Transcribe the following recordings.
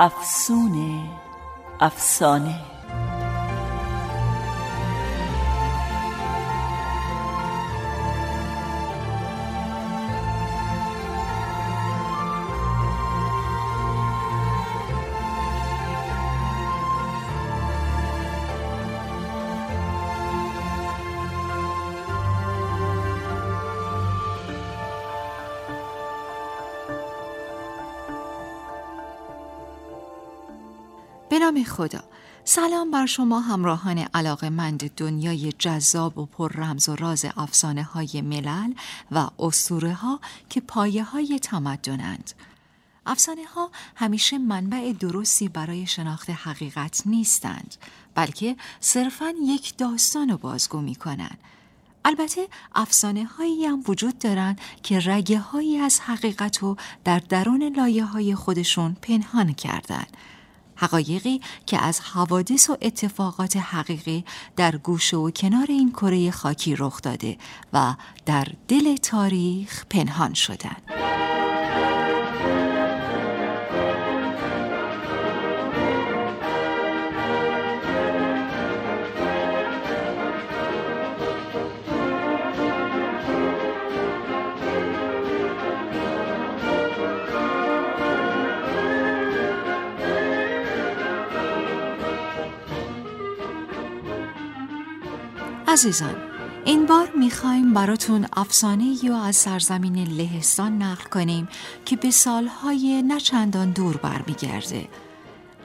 افسونه افسانه. نام خدا. سلام بر شما همراهان علاقه مند دنیای جذاب و پر رمز و راز افسانه های ملل و اسطوره ها که پایه های تمدنند. افسانه ها همیشه منبع درستی برای شناخت حقیقت نیستند بلکه صرفا یک داستان رو بازگو می کنند البته افسانه هایی هم وجود دارند که رگه هایی از حقیقت رو در درون لایه های خودشون پنهان کردند حقایقی که از حوادث و اتفاقات حقیقی در گوشه و کنار این کره خاکی رخ داده و در دل تاریخ پنهان شدند. عزیزان این بار می‌خوایم براتون افسانه یا از سرزمین لهستان نقل کنیم که به سالهای نچندان دور برمیگرده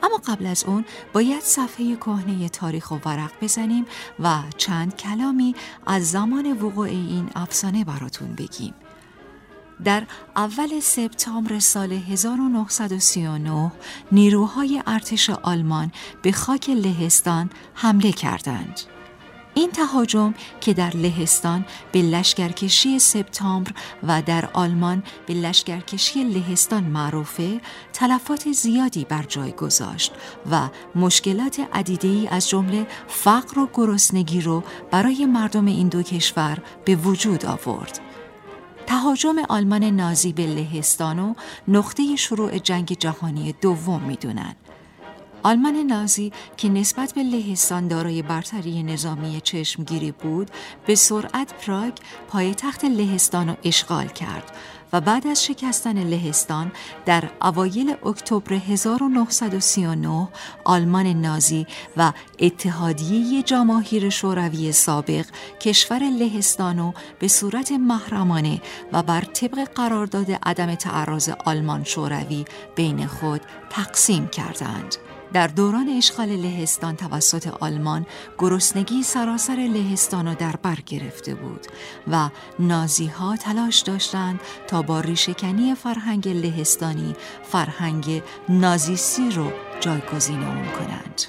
اما قبل از اون باید صفحه کهنه تاریخ و ورق بزنیم و چند کلامی از زمان وقوع این افسانه براتون بگیم در اول سپتامبر سال 1939 نیروهای ارتش آلمان به خاک لهستان حمله کردند. این تهاجم که در لهستان به لشکرکشی سپتامبر و در آلمان به لشکرکشی لهستان معروفه تلفات زیادی بر جای گذاشت و مشکلات عدیده‌ای از جمله فقر و گرسنگی رو برای مردم این دو کشور به وجود آورد. تهاجم آلمان نازی به لهستان و نقطه شروع جنگ جهانی دوم می‌دونند. آلمان نازی که نسبت به لهستان دارای برتری نظامی چشمگیری بود به سرعت پراگ پایتخت لهستان را اشغال کرد و بعد از شکستن لهستان در اوایل اکتبر 1939 آلمان نازی و اتحادیه جماهیر شوروی سابق کشور لهستان را به صورت محرمانه و بر طبق قرارداد عدم تعرض آلمان شوروی بین خود تقسیم کردند. در دوران اشغال لهستان توسط آلمان گرسنگی سراسر لهستان را در بر گرفته بود و نازی ها تلاش داشتند تا با ریشهکنی فرهنگ لهستانی فرهنگ نازیسی رو جایگزین اون کنند.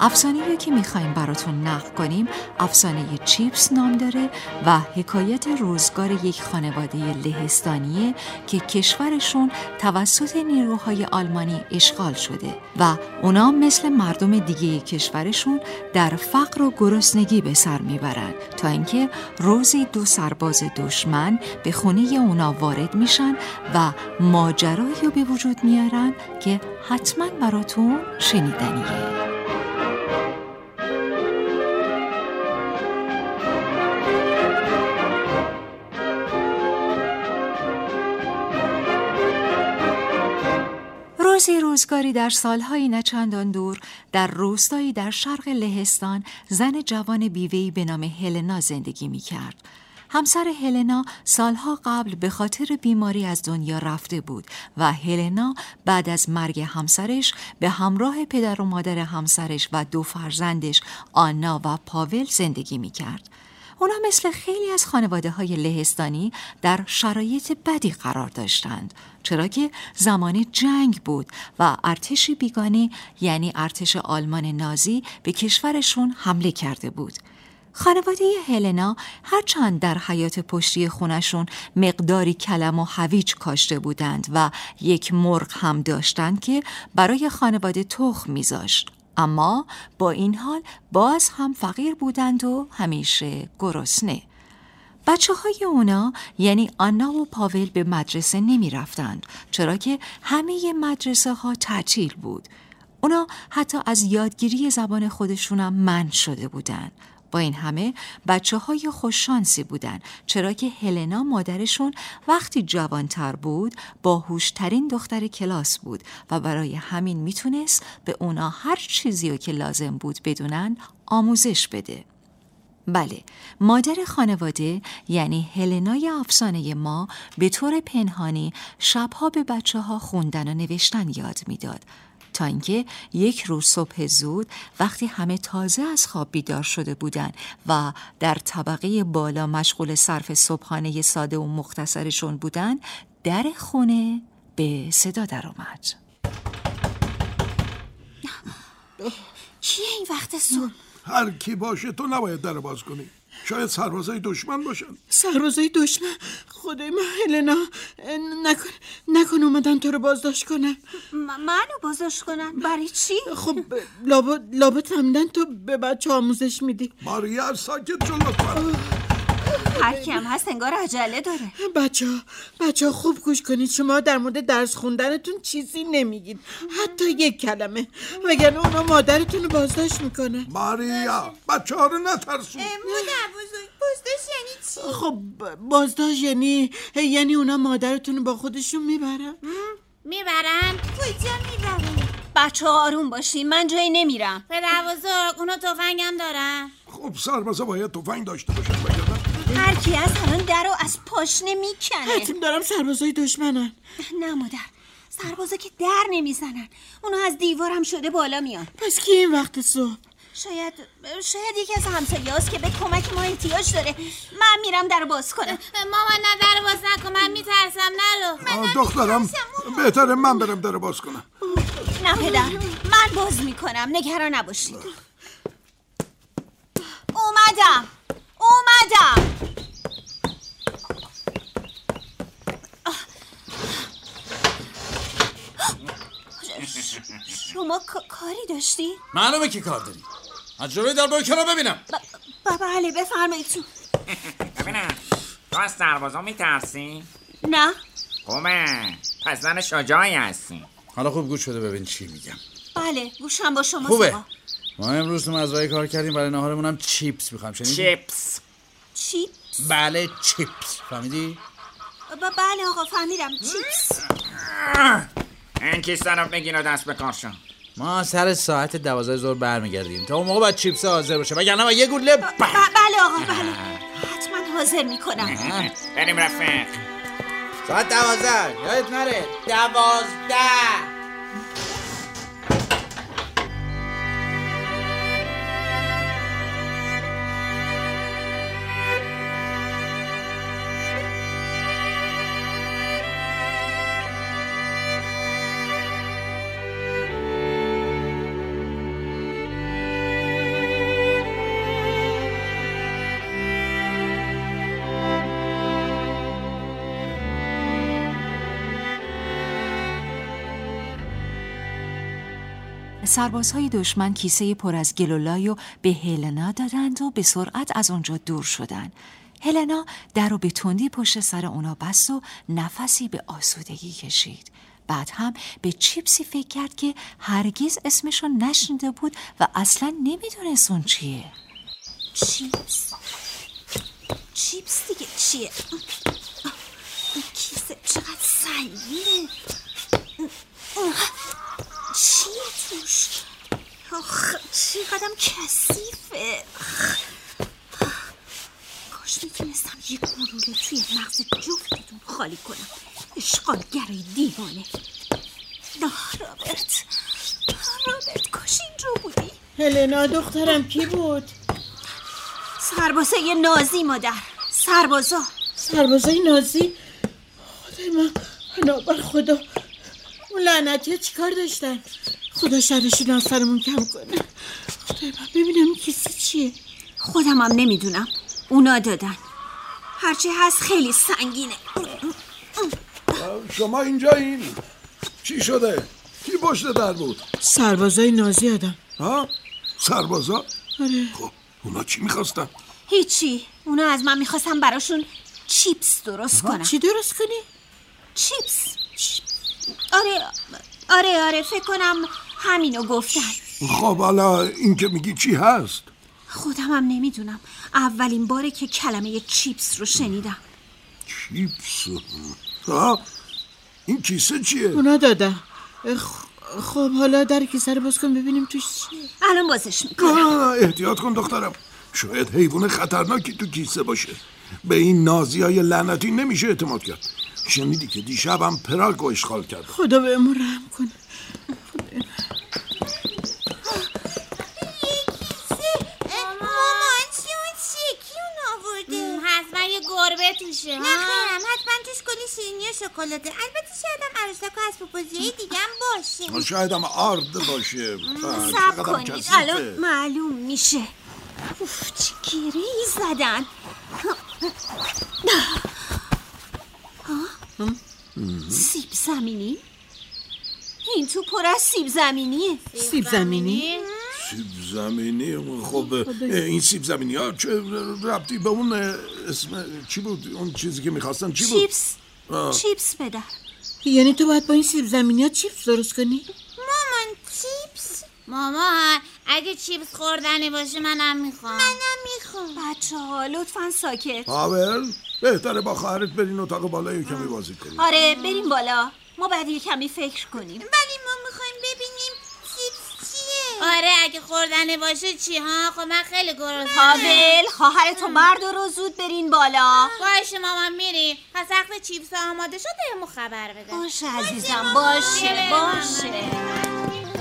افسانه که می‌خوایم براتون نقل کنیم افسانه چیپس نام داره و حکایت روزگار یک خانواده لهستانیه که کشورشون توسط نیروهای آلمانی اشغال شده و اونا مثل مردم دیگه کشورشون در فقر و گرسنگی به سر می‌برند تا اینکه روزی دو سرباز دشمن به خونه اونا وارد میشن و ماجرایی به وجود میارن که حتما براتون شنیدنیه. روزگاری در سالهای نچندان دور در روستایی در شرق لهستان زن جوان بیوهی به نام هلنا زندگی می کرد همسر هلنا سالها قبل به خاطر بیماری از دنیا رفته بود و هلنا بعد از مرگ همسرش به همراه پدر و مادر همسرش و دو فرزندش آنا و پاول زندگی می کرد. اونا مثل خیلی از خانواده های لهستانی در شرایط بدی قرار داشتند چرا که زمان جنگ بود و ارتش بیگانه یعنی ارتش آلمان نازی به کشورشون حمله کرده بود. خانواده هلنا هرچند در حیات پشتی خونشون مقداری کلم و هویج کاشته بودند و یک مرغ هم داشتند که برای خانواده تخم میذاشت. اما با این حال باز هم فقیر بودند و همیشه گرسنه. بچه های اونا یعنی آنا و پاول به مدرسه نمی رفتند چرا که همه مدرسه ها تعطیل بود. اونا حتی از یادگیری زبان خودشونم من شده بودند. با این همه بچه های خوششانسی بودن چرا که هلنا مادرشون وقتی جوانتر بود باهوشترین دختر کلاس بود و برای همین می‌تونست به اونا هر چیزی که لازم بود بدونن آموزش بده. بله مادر خانواده یعنی هلنای افسانه ما به طور پنهانی شبها به بچه ها خوندن و نوشتن یاد می‌داد. تا اینکه یک روز صبح زود وقتی همه تازه از خواب بیدار شده بودند و در طبقه بالا مشغول صرف صبحانه ساده و مختصرشون بودند در خونه به صدا درآمد. کیه این وقت صبح؟ هر کی باشه تو نباید در باز کنی شاید سربازای دشمن باشن. سربازای دشمن؟ خدای من هلنا نکن نکن اومدن تو رو بازداشت کنن. منو بازداشت کنن؟ برای چی؟ خب لابد لابد فهمیدن تو به بچه آموزش میدی. ماریا ساکت شو لطفا هر کم هست انگار عجله داره. بچه ها بچه ها خوب گوش کنید. شما در مورد درس خوندنتون چیزی نمیگید. حتی یک کلمه. وگرنه اونا مادرتون رو بازداشت می‌کنن. ماریا بچه ها رو نترسون. مادر بزرگ بازداشت یعنی چی؟ خب بازداشت یعنی یعنی اونا مادرتون رو با خودشون می‌برن؟ می‌برن؟ کجا می‌برن؟ بچه ها آروم باشین من جایی نمیرم. پدر بزرگ اونا تفنگم دارن. خب سربازا باید تفنگ داشته باشن هر کی از الان در رو از پاشنه می‌کنه حتیم دارم سربازای دشمنن نه مادر سربازا که در نمی‌زنن. اونا از دیوارم شده بالا میان. پس کی این وقت صبح؟ شاید شاید یکی از همسایه‌هاست که به کمک ما احتیاج داره. من میرم در باز کنم. مامان نه در باز نکن. من میترسم. نرو دخترم بهتره من برم در باز کنم. نه پدر من باز می‌کنم. نگران نباشید. اومدم. اومدم. شما کا- کاری داشتی؟ معلومه که کار داری از جلوی در باید کنار ببینم. ب- بله بفرمایید تو. ببینم. تو از سربازا میترسی؟ نه. خوبه پس زن شجاعی هستی. حالا خوب گوش شده ببین چی میگم. بله گوشم با شما خوبه. سوا. ما امروز تو مزرعه کار کردیم برای نهارمون هم چیپس می‌خوام. شنیدی؟ چیپس. چی؟ بله چیپس. فهمیدی؟ ب- بله آقا فهمیدم. چیپس. این کیسه رو بگیر و دست به کار ما سر ساعت دوازده ظهر برمیگردیم. تا اون موقع باید چیپس حاضر باشه. وگرنه با یه گوله ب- بله بله آقا بله. حتما حاضر می‌کنم. بریم رفیق. ساعت دوازده. یادت نره. دوازده. سربازهای دشمن کیسه پر از گلولای و به هلنا دادند و به سرعت از آنجا دور شدند. هلنا در رو به تندی پشت سر اونا بست و نفسی به آسودگی کشید. بعد هم به چیپسی فکر کرد که هرگز اسمشو نشنیده بود و اصلا نمی‌دونست اون چیه. چیپس چیپس دیگه چیه این کیسه چقدر سنگینه چیه توش آخ چقدرم کثیفه. کاش می‌تونستم یه مغز جفتتون خالی کنم. اشغالگر دیوانه. نه رابرت. رابرت کاش اینجا بودی. هلنا دخترم کی بود؟ سربازه نازی مادر. سربازا. سربازای نازی؟ خدای من بر خدا اون لعنتی چیکار داشتن؟ خدا شرشون از سرمون کم کنه خدای من ببینم کیسه چیه خودم هم نمی‌دونم اونا دادن هرچی هست خیلی سنگینه شما اینجا این چی شده؟ کی پشت در بود؟ سربازای نازی آدم ها؟ سربازا؟ آره خب اونا چی می‌خواستن؟ هیچی اونا از من می‌خواستم براشون چیپس درست کنم چی درست کنی؟ چیپس آره آره آره فکر کنم همینو گفتن. خب حالا این که میگی چی هست؟ خودم هم نمی‌دونم. اولین باره که کلمه چیپس رو شنیدم. چیپس؟ ها؟ این کیسه چیه؟ اونا دادن خ- خب حالا در کیسه رو باز کن ببینیم توش چیه. الان بازش می‌کنم. آه، احتیاط کن دخترم. شاید حیوان خطرناکی تو کیسه باشه. به این نازی های لعنتی نمیشه اعتماد کرد. شنیدی که دیشبم پراگ رو اشغال کرد خدا به امون رحم کنه مامان چی اون چیه کی اون آورده حتما گربه توشه نه خیرم حتما توش کلی شیرینی و شکلاته. البته شاید هم عروسک و اسب بازی دیگه هم باشه. شاید هم آرد باشه. سب کنید. الان معلوم میشه. اوف چه گیره ای زدن. ها؟ سیب زمینی؟ این تو پر از سیب زمینیه. سیب زمینی؟ سیب زمینی خب این سیب زمینی ها چه ربطی به اون اسم چی بود؟ اون چیزی که می‌خواستن چی بود؟ چیپس. آه. چیپس بدر یعنی تو باید با این سیب زمینی ها چیپس درست کنی؟ مامان چیپس؟ مامان اگه چیپس خوردنی باشه منم می‌خوام. منم می‌خوام. بچه ها لطفا ساکت. پاول بهتره با خواهرت برین اتاق بالا یه کمی بازی کنیم آره بریم بالا. ما باید یه کمی فکر کنیم. ولی ما می‌خوایم ببینیم چیپس چیه آره اگه خوردنی باشه چی ها؟ خب من خیلی گرسنه پاول خواهرتو بردار و زود برین بالا. باشه مامان میریم پس وقت چیپس آماده شد بهمون خبر بده. باشه عزیزم باشه. باشه.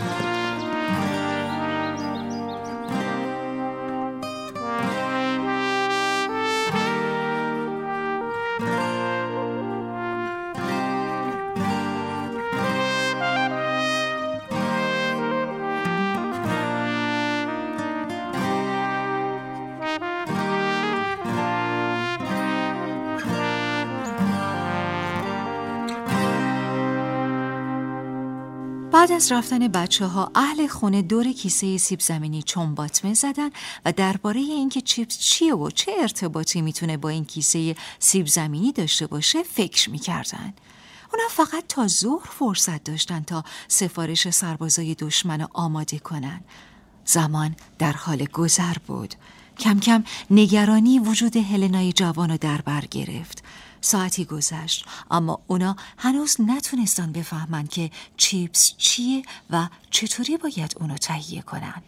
بعد از رفتن بچه ها اهل خونه دور کیسه سیب زمینی چنباتمه زدن و درباره اینکه چیپس چیه و چه ارتباطی می‌تونه با این کیسه سیب زمینی داشته باشه فکر می‌کردن. اونا فقط تا ظهر فرصت داشتن تا سفارش سربازای دشمن آماده کنن. زمان در حال گذر بود. کم کم نگرانی وجود هلنای جوان رو در بر گرفت. ساعتی گذشت. اما اونا هنوز نتونستن بفهمن که چیپس چیه و چطوری باید اونو تهیه کنن.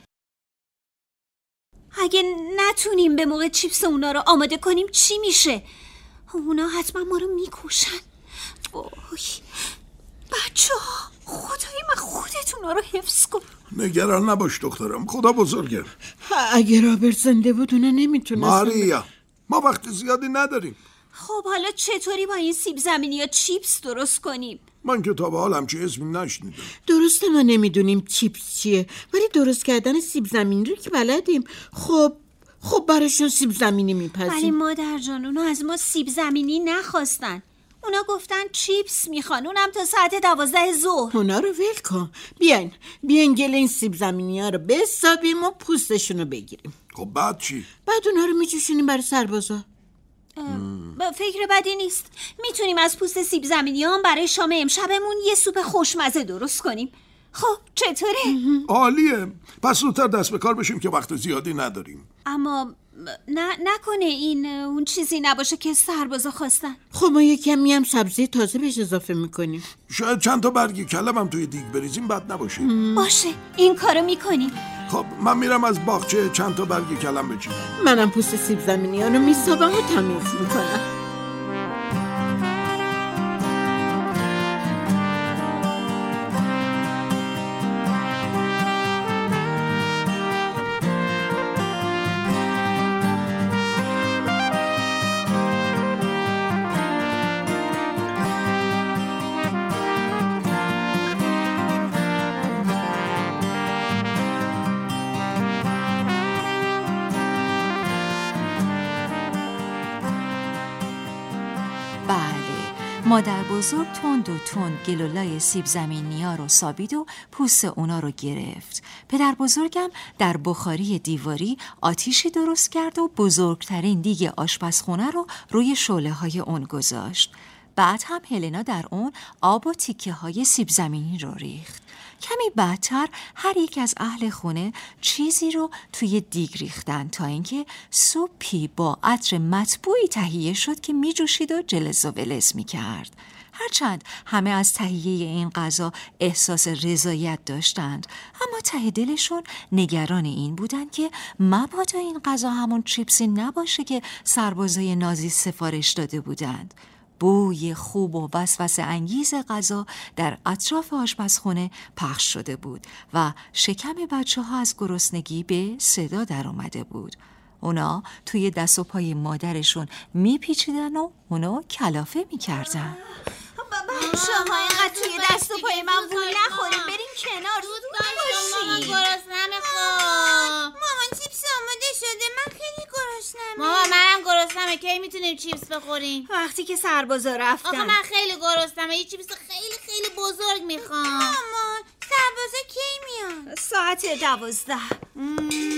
اگه نتونیم به موقع چیپس اونا رو آماده کنیم چی میشه؟ اونا حتما ما رو می‌کشن. وای. بچه ها خدای من خودتون رو حفظ کن. نگران نباش دخترم خدا بزرگه. اگه رابرت زنده بود اونا نمی‌تونست ماریا ما وقت زیادی نداریم. خب حالا چطوری با این سیب زمینی یا چیپس درست کنیم؟ من که تا به حال همچی اسمی نشنیدم. درسته ما نمی‌دونیم چیپس چیه ولی درست کردن سیب زمینی رو که بلدیم. خب خب براشون سیب زمینی ولی میپزیم مادر جان اونا از ما سیب زمینی نخواستن. اونا گفتن چیپس می‌خوان. اونم تا ساعت دوازده ظهر. اونا رو ول کن. بیاین بیاین گل این سیب زمینی ها رو بسابیم و پوستشون رو بگیریم. خب بعد چی؟ بعد اونا رو میجوشونیم برای سربازا. با فکر بدی نیست. می‌تونیم از پوست سیب زمینی هم برای شام امشبمون یه سوپ خوشمزه درست کنیم. خب چطوره؟ عالیه. پس زودتر دست به کار بشیم که وقت زیادی نداریم. اما نه نکنه این اون چیزی نباشه که سربازا خواستن. خب ما یه کمی هم سبزی تازه بهش اضافه می‌کنیم. شاید چند تا برگی کلم هم توی دیگ بریزیم بد نباشه. باشه این کارو می‌کنیم. خب من میرم از باغچه چند تا برگی کلم بچینم. منم پوست سیب زمینی رو میسابم و تمیز می‌کنم. بزرگ تند و تند گلولای سیب زمینیا رو سابید و پوست اونا رو گرفت. پدر بزرگم در بخاری دیواری آتیشی درست کرد و بزرگترین دیگ آشپزخونه رو روی شعله های اون گذاشت. بعد هم هلنا در اون آب و تیکه های سیب زمینی رو ریخت. کمی بعدتر هر یک از اهل خونه چیزی رو توی دیگ ریختن تا اینکه سوپی با عطر مطبوعی تهیه شد که می جوشید و جلز و ولز می کرد. هرچند همه از تهیه این غذا احساس رضایت داشتند اما ته دلشون نگران این بودند که مبادا این غذا همون چیپسی نباشه که سربازای نازی سفارش داده بودند بوی خوب و وسوسه انگیز غذا در اطراف آشپزخونه پخش شده بود و شکم بچه ها از گرسنگی به صدا در اومده بود. اونا توی دست و پای مادرشون میپیچیدن و اونا کلافه می‌کردن. شما اینقدر توی دست و پای من وول نخوریم بریم کنار. زود باشیم گرسنمه خب مامان چیپس آماده شده؟ من خیلی گرسنمه مامان منم گرسنمه کی می‌تونیم چیپس بخوریم؟ وقتی که سربازا رفتن آخه من خیلی گرسنمه یه چیپس خیلی خیلی بزرگ می‌خوام. مامان سربازا کی میان ساعت دوازده.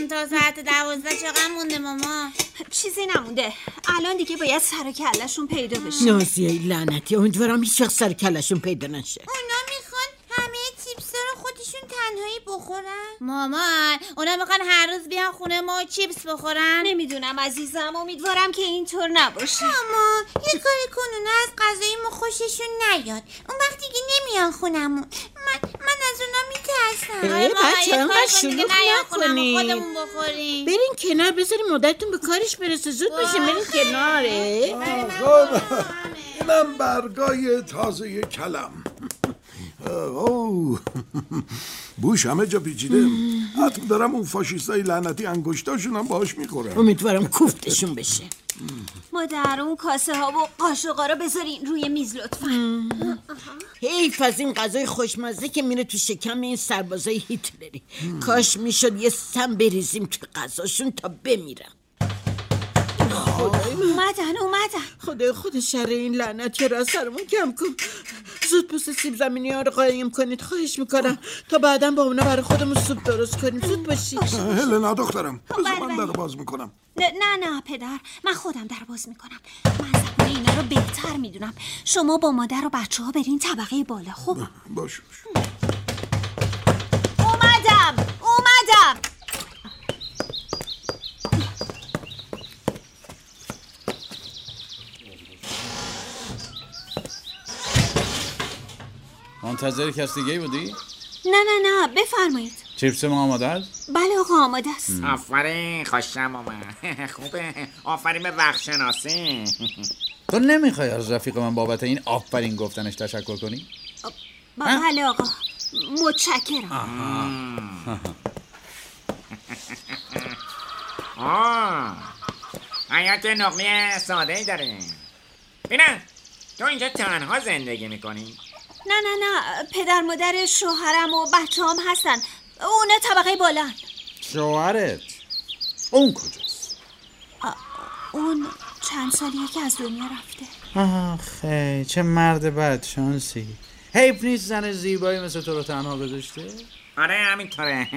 تا ساعت دوازده چقدر مونده ماما؟ چیزی نمونده. الان دیگه باید سر و کلشون پیدا بشه. نازیه لعنتی. امیدوارم هیچ وقت سر کلشون پیدا نشه. اونا تنهایی بخورن؟ مامان اونا می‌خوان هر روز بیان خونه ما و چیپس بخورن. نمی‌دونم عزیزم امیدوارم که اینطور نباشه. ماما یه کاری کن اونا از غذای ما خوششون نیاد. اون وقت دیگه نمیان خونمون. من من از اونا میترسم. ای بچه انقدر شلوغ نکنی. خودمون بخوریم. برین کنار بذاریم مادرتون به کارش برسه. زود باشین برین کناره. اینم برگای تازه کلم. اوه. بوش همه جا پیچیده. حتم دارم اون فاشیستای لعنتی انگشتاشون هم باهاش می‌خورن امیدوارم کوفتشون بشه. مادر اون کاسه ها و قاشقا رو بذارین روی میز لطفا. حیف از این غذای خوشمزه که میره تو شکم این سربازای هیتلری. کاش می‌شد یه سم بریزیم تو غذاشون تا بمیرم. اومدن اومدن. خدای خود شر این لعنت رو از سرمون کم کن. زود پوست سیب زمینی ها رو قایم کنید. خواهش می‌کنم. تا بعدا با اونا برای خودمون سوپ درست کنیم. زود باشید. هلنا دخترم. بذار بله، من. در باز می‌کنم. نه نه نه پدر. من خودم در باز می‌کنم. من زبان اینا رو بهتر می‌دونم. شما با مادر و بچه ها برین طبقه بالا خب باش منتظر کس دیگه بودی؟ نه نه نه بفرمایید. چیپس ما آماده است؟ بله آقا آماده است. آفرین خوشم آمد. خوبه. آفرین به وقت شناسی تو نمی‌خوای از رفیق من بابت این آفرین گفتنش تشکر کنی؟ ب- بله آقا. متشکرم. آه. حیات نقلی ساده ای داره بینم تو اینجا تنها زندگی می‌کنی؟ نه نه نه پدر مادر شوهرم و بچه هم هستن. اونا طبقه بالا. شوهرت؟ اون کجاست؟ اون چند سالیه که از دنیا رفته. آخه چه مرد بد شانسی حیف نیست زن زیبایی مثل تو رو تنها گذاشته؟ آره همینطوره.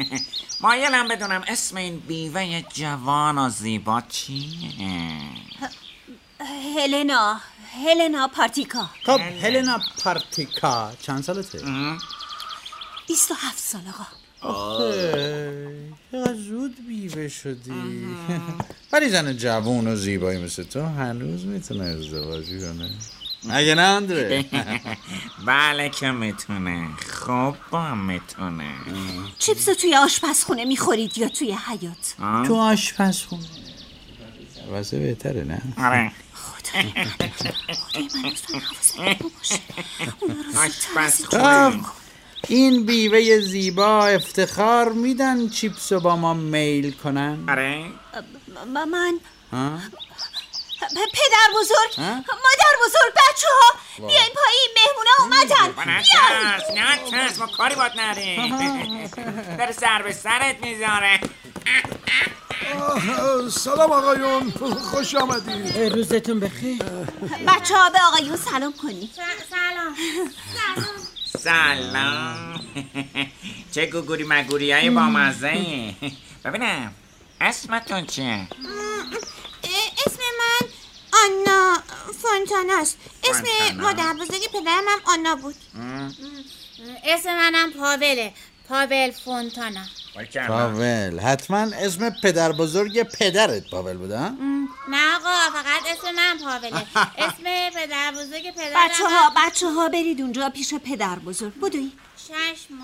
مایلم بدونم اسم این بیوه جوان و زیبا چیه؟ هلنا هلنا پارتیکا خب هلنا پارتیکا چند سالته؟ 27 سال آقا. آخه زود بیوه شدی. ولی زن جوون و زیبایی مثل تو هنوز می‌تونه ازدواجی کنه. اگه نه اندره بله که می‌تونه. خوب با می‌تونه. چیپس رو توی آشپزخونه می‌خورید یا توی حیات تو آشپزخونه. واسه بهتره نه؟ آره. خب این بیوه زیبا افتخار میدن چیپس رو با ما میل کنن؟ آره. من پدر بزرگ ها؟ مادر بزرگ بچه ها بیاین پایین مهمونه اومدن. نه بیاین. نه ترس ما کاری باد نداریم. داره سر به سرت می‌ذاره. سلام آقایون خوش آمدید. روزتون بخیر. بچه ها به آقایون سلام کنی. سلام. سلام. چه گوگوری مگوری های با مزه ببینم اسمتون چیه؟ اسم من آنا فونتاناست. اسم. مادر بزرگ پدرم هم آنا بود. اسم منم پاوله. پاول فونتانا. پاول. حتما اسم پدر بزرگ پدرت پاول بوده؟ نه آقا فقط اسم من پاوله. اسم پدر بزرگ پدرم بچه ها بچه ها برید اونجا پیش پدر بزرگ. بدوی. چشم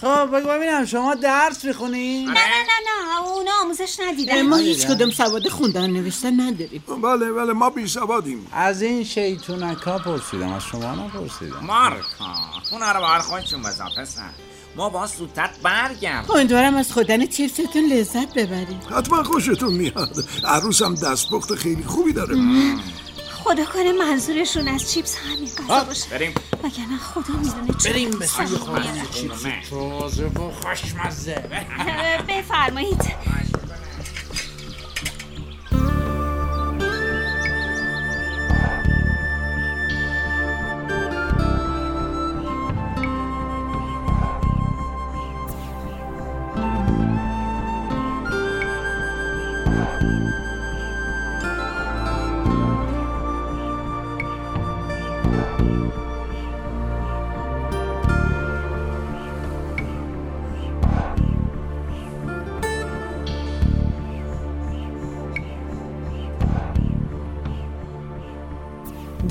خب بگو ببینم شما درس می‌خونی؟ نه نه نه نه اونا آموزش ندیدن. ما هیچ کدوم سواد خوندن نوشتن نداریم. بله بله ما بی سوادیم. از این شیطونک ها پرسیدم از شما نپرسیدم. مارکا اونا رو بار خودشون بزن پسر. ما با زودت برگرد امیدوارم از خودن چیپستون لذت ببریم. حتما خوشتون میاد. عروسم دستپخت خیلی خوبی داره. خدا کنه منظورشون از چیپس همین غذا باشه. بریم. وگرنه خدا می‌دونه چه بریم به سوی خوردن نه. چیپس. تازه و خوشمزه. بفرمایید.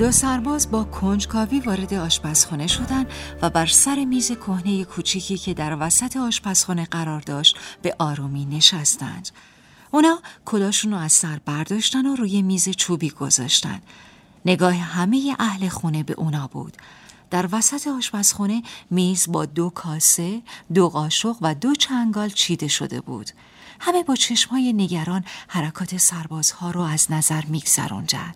دو سرباز با کنجکاوی وارد آشپزخانه شدند و بر سر میز کهنه کوچیکی که در وسط آشپزخانه قرار داشت به آرومی نشستند. اونا کلاشون رو از سر برداشتن و روی میز چوبی گذاشتن. نگاه همه اهل خونه به اونا بود. در وسط آشپزخانه میز با دو کاسه، دو قاشق و دو چنگال چیده شده بود. همه با چشمهای نگران حرکات سربازها رو از نظر میگذروندن.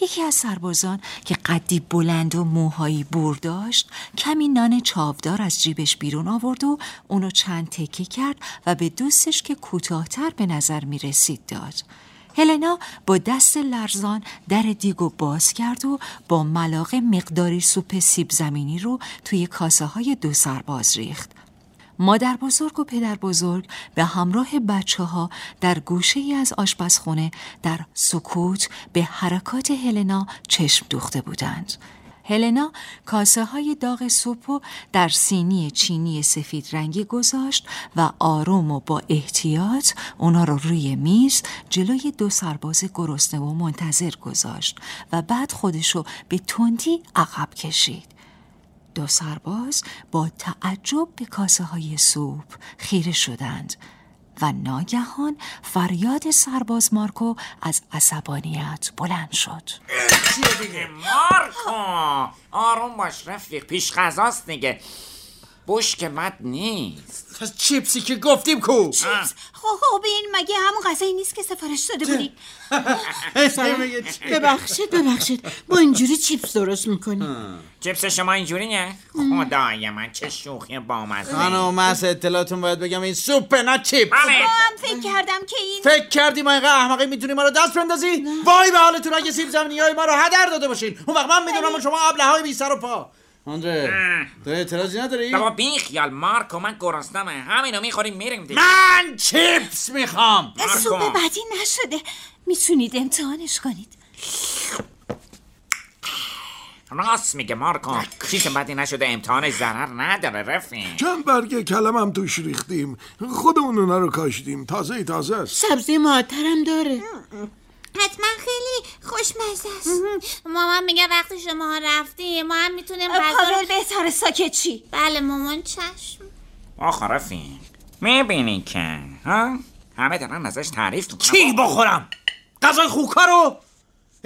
یکی از سربازان که قدی بلند و موهایی بور داشت کمی نان چاودار از جیبش بیرون آورد و اونو چند تکه کرد و به دوستش که کوتاهتر به نظر می رسید داد. هلنا با دست لرزان در دیگو باز کرد و با ملاقه مقداری سوپ سیب زمینی رو توی کاسه های دو سرباز ریخت. مادر بزرگ و پدر بزرگ به همراه بچه ها در گوشه ای از آشپزخونه در سکوت به حرکات هلنا چشم دوخته بودند. هلنا کاسه های داغ سوپ رو در سینی چینی سفید رنگی گذاشت و آروم و با احتیاط اونا رو روی میز جلوی دو سرباز گرسنه و منتظر گذاشت و بعد خودشو به تندی عقب کشید. دو سرباز با تعجب به کاسه های سوپ خیره شدند و ناگهان فریاد سرباز مارکو از عصبانیت بلند شد. مارکو! آروم باش رفیق پیش غذاست دیگه. بوش که بد نیست. پس چیپسی که گفتیم کو؟ خب این مگه همون غذایی نیست که سفارش داده بودی؟ ببخشید ببخشید. با اینجوری چیپس درست می‌کنیم چیپس شما اینجوریه؟ خدای من چه شوخی بامزه. خانم محض اطلاعتون باید بگم این سوپه نه چیپ بله. هم فکر کردم که این فکر کردی ما اینقدر احمقی می‌تونی ما رو دست بندازی؟ وای به حالتون اگه سیب زمینی های ما رو هدر داده باشین. اون وقت من می‌دونم شما ابله های بی سر و پا. آندره تو اعتراضی نداری؟ بابا بی خیال مارکو من گرسنمه همینو می‌خوریم میریم دیگه من چیپس می‌خوام سوپ بدی نشده می‌تونید امتحانش کنید راست میگه مارکو چیز بدی نشده امتحانش ضرر نداره رفیق چند برگ کلم هم توش ریختیم خودمون اونا رو کاشتیم تازه تازه است سبزی معطرم داره حتما خیلی خوشمزه است. مامان میگه وقتی شما رفتیم ما هم می‌تونیم غذا پاول رو بهتر ساکت چی؟ بله مامان چشم. آخ رفیق می‌بینی که ها؟ همه دارن ازش تعریف می‌کنن. چی بخورم؟ غذای خوکا رو؟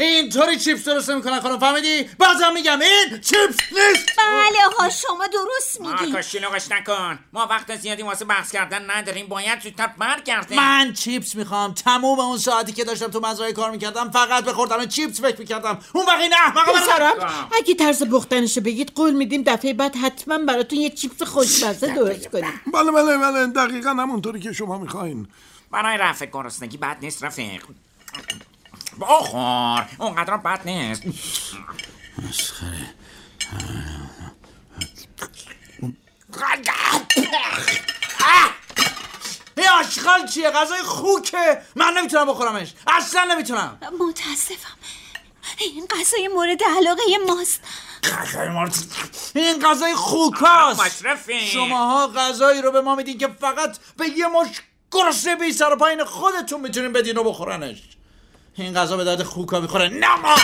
اینطوری چیپس درست می‌کنن خانم فهمیدی؟ بازم میگم این چیپس نیست. بله آقا شما درست میگین. مارکو شلوغش نکن. ما وقت زیادی واسه بحث کردن نداریم. باید زودتر برگردیم من چیپس می‌خوام. تموم اون ساعتی که داشتم تو مزرعه کار می‌کردم فقط به خوردن چیپس فکر می‌کردم. اون وقت این احمقا من- پسرم اگه طرز پختنشو بگید قول میدیم دفعه بعد حتما براتون یه چیپس خوشمزه درست کنیم. بله بله بله. دقیقا همونطوری که شما می‌خواین. برای رفع گرسنگی بد نیست. رفیق. بخور. اونقدر بد نیست. این آشغال چیه؟ غذای خوکه. من نمی‌تونم بخورمش. اصلا نمی‌تونم. متاسفم. این غذای مورد علاقه ماست. این غذای خوکاست. مشرفی. شماها غذایی رو به ما میدین که فقط به یه مش گرسنه بی سر پایین خودتون می‌تونین بدین و بخورنش. این غذا به درد خوکا می‌خوره. نه ما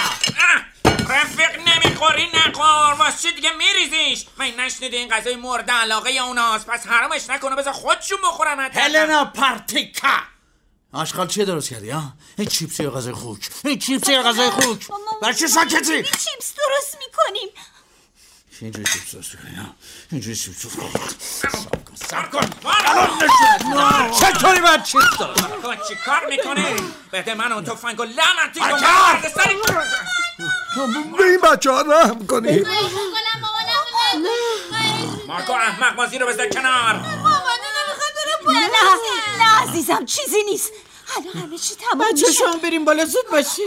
رفیق نمی‌خوری نخور. واسه دیگه میریزیش؟ من نشنیده این غذای مورد علاقه اوناست. پس حرامش نکنه بذار خودشون بخورن. هلنا پارتیکا آشغال چیه درست کردی ها؟ این چیپسی یا غذای خوک. این چیپسی یا غذای خوک. برای چی ساکتی؟ چیپس درست می‌کنیم. اینجوری چیپس کنی اینجوری چیپس کنی سب کن چطوری باید چیپس کنی؟ مارکو چی کار می‌کنی؟ بده من اون تفنگ و لعنتی رو برکت! سری به این بچه ها رحم کنید مارکو احمق بازی رو بذار کنار نه نه عزیزم چیزی نیست الان همه چی تمام بچه میشه شما بریم بالا زود باشی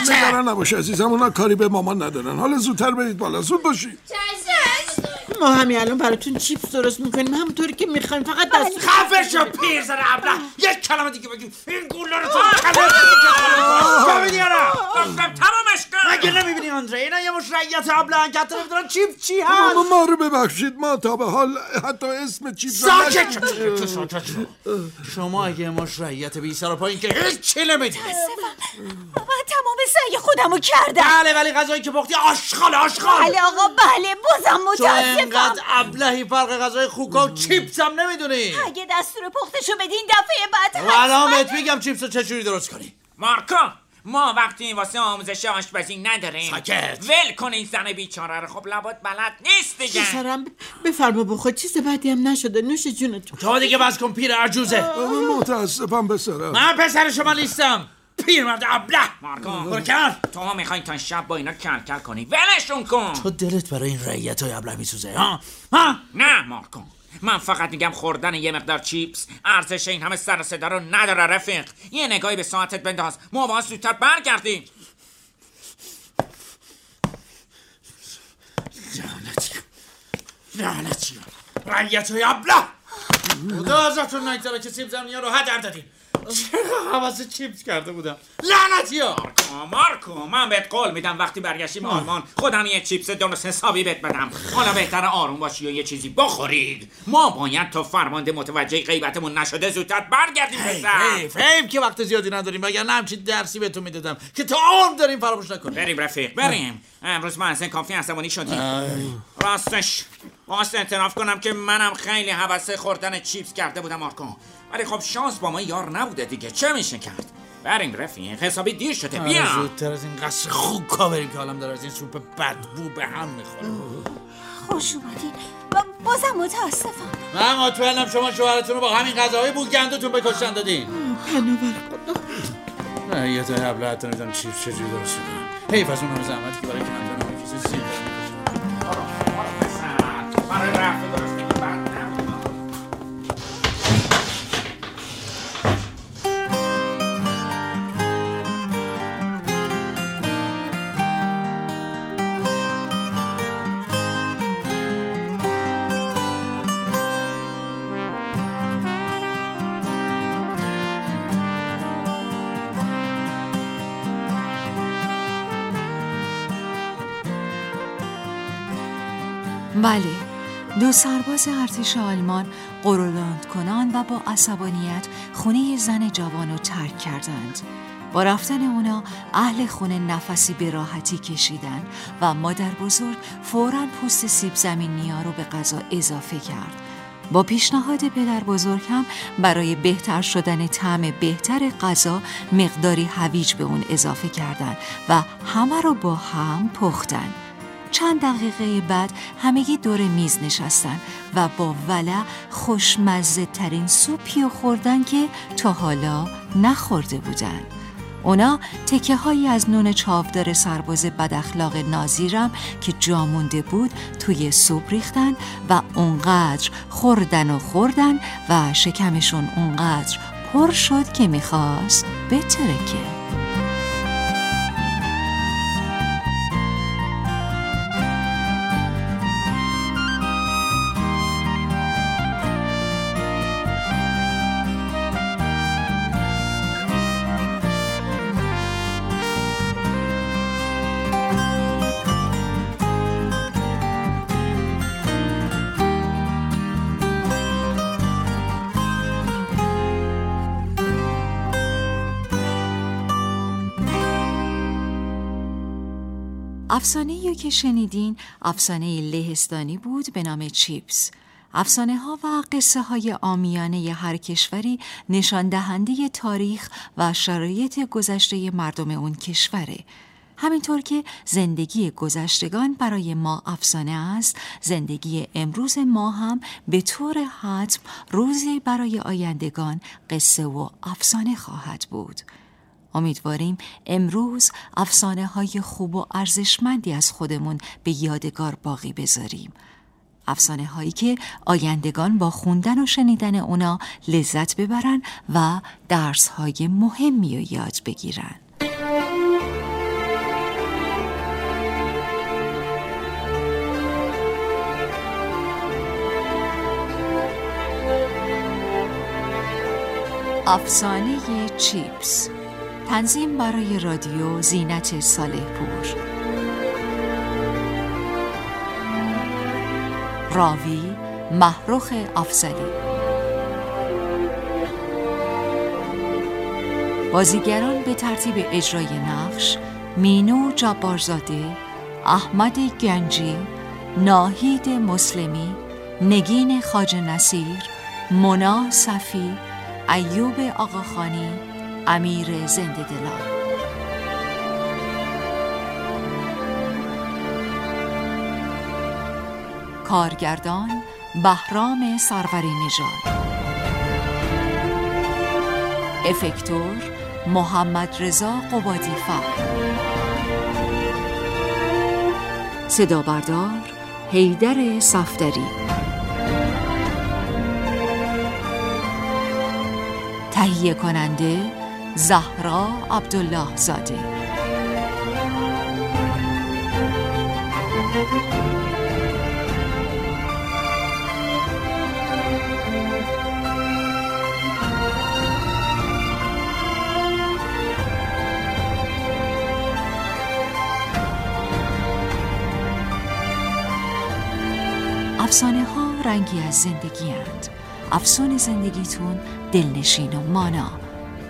نگران نباش عزیزم اونا کاری به مامان ندارن. حالا زودتر برید بالا زود باشید. ما همین الان براتون چیپس درست می‌کنیم. همونطوری که می‌خوایم فقط دست خفه شو پیرزن ابله. یک کلمه دیگه بگی این گوله رو تو کلمه؟ گفتم تمامش کن مگه نمی‌بینی آندره؟ اینا یه مش رعیت ابله که حتی نمی‌دونن چیپ چی هست. ما رو ببخشید ما تا به حال حتی اسم رو ساکت. شما اگه مش رعیت بی سر و پایین که هیچ چی تمام سعی خودم رو کردم. بله ولی غذایی که پختی آشغال آشغال. بله آقا بله بازم تو متاسفم. انقدر ابلهی فرق غذای خوکا و چیپس هم نمی‌دونی. اگه دستور پختشو بدین دفعه بعد و الان حتما بهت میگم چیپس رو چجوری درست کنی. مارکو ما وقتی واسه آموزش آشپزی نداریم. ساکت. ول کن این زن بیچاره رو. خب لابد بلد نیست دیگه. پسرم بفرما بخور چیز بدی هم نشده. نوش جونتون. تو دیگه بس کن پیر عجوزه. متاسفم پسرم. من پسر شما نیستم. پیرمرد ابله. مارکو. برو کنار تو می‌خوای تا شب با اینا کل کل کنی. ولشون کن. تو دلت برای این رعیت های ابله میسوزه ها؟ ها؟ نه مارکو. من فقط میگم خوردن یه مقدار چیپس ارزش این همه سر و صدا رو نداره رفیق. یه نگاهی به ساعتت بنداز. ما باید زودتر برگردیم. لعنتی لعنتی رعیت های ابله. خدا ازتون نگذاره که سیب زمینی رو هدر دادین چقدر حواس چیپس کرده بودم؟ لعنتی ها! مارکو مارکو من بهت قول میدم وقتی برگشتیم آلمان خودم یه چیپس درست حسابی بهت بدم. حالا بهتر آروم باشی و یه چیزی بخورید. ما باید تا فرمانده متوجه غیبتمون نشده زودتر برگردیم پسر. حیف که وقت زیادی نداریم وگرنه همچین درسی بهتون می‌دادم که تا عمر داریم فراموش نکنیم. بریم رفیق بریم. امروز من اصلا کافی عصبانی شدیم. راستش واسه اعتراف کنم که منم خیلی حوثه خوردن چیپس کرده بودم مارکو ولی خب شانس با ما یار نبوده دیگه. چه میشه کرد؟ بریم رفیق حسابی دیر شده. آره، بیا. زودتر از این قصر خوکا بریم که حالم داره از این سوپ بدبو به هم می‌خوره. خوش اومدین. بازم متاسفم. من مطمئنم شما شوهرتون رو با همین غذاهای بوگندتون بکشتن دادین. پناه بر خدا نه یه تا حبله حتی نمی‌دونم چیپس چجوری درست کنم حیف از اون همه زحمتی که برای کندن اون کیسه سیب برای رفع بله. دو سرباز ارتش آلمان قرولند کنان و با عصبانیت خونه زن جوان رو ترک کردند. با رفتن اونا اهل خونه نفسی به راحتی کشیدن و مادر بزرگ فوراً پوست سیب زمینی ها رو به غذا اضافه کرد. با پیشنهاد پدر بزرگم برای بهتر شدن طعم بهتر غذا مقداری هویج به اون اضافه کردن و همه رو با هم پختن. چند دقیقه بعد همگی دور میز نشستن و با ولع خوشمزه ترین سوپی خوردن که تا حالا نخورده بودن. اونا تکه هایی از نون چاودار سرباز بداخلاق نازیرم که جامونده بود توی سوپ ریختن و اونقدر خوردن و خوردن و شکمشون اونقدر پر شد که می‌خواست بترکه. افسانه که شنیدین افسانه لهستانی بود به نام چیپس. افسانه ها و قصه های آمیانه هر کشوری نشان دهنده تاریخ و شرایط گذشته مردم اون کشوره. همینطور که زندگی گذشتگان برای ما افسانه است زندگی امروز ما هم به طور حتم روزی برای آیندگان قصه و افسانه خواهد بود. امیدواریم امروز افسانه های خوب و ارزشمندی از خودمون به یادگار باقی بذاریم. افسانه هایی که آیندگان با خوندن و شنیدن اونا لذت ببرن و درس های مهمی و یاد بگیرن. افسانه چیپس تنظیم برای رادیو زینت ساله پور راوی محروخ افزلی بازیگران به ترتیب اجرای نقش مینو جبارزاده احمد گنجی ناهید مسلمی نگین خاج نصیر منا صفی ایوب آقاخانی امیر زنده دلان. کارگردان بهرام سروری نژاد. افکتور محمد رضا قبادی فر صدا بردار حیدر صفدری. تهیه کننده زهرا عبدالله زاده افسانه ها رنگی از زندگی هند. افسون زندگیتون دلنشین و مانا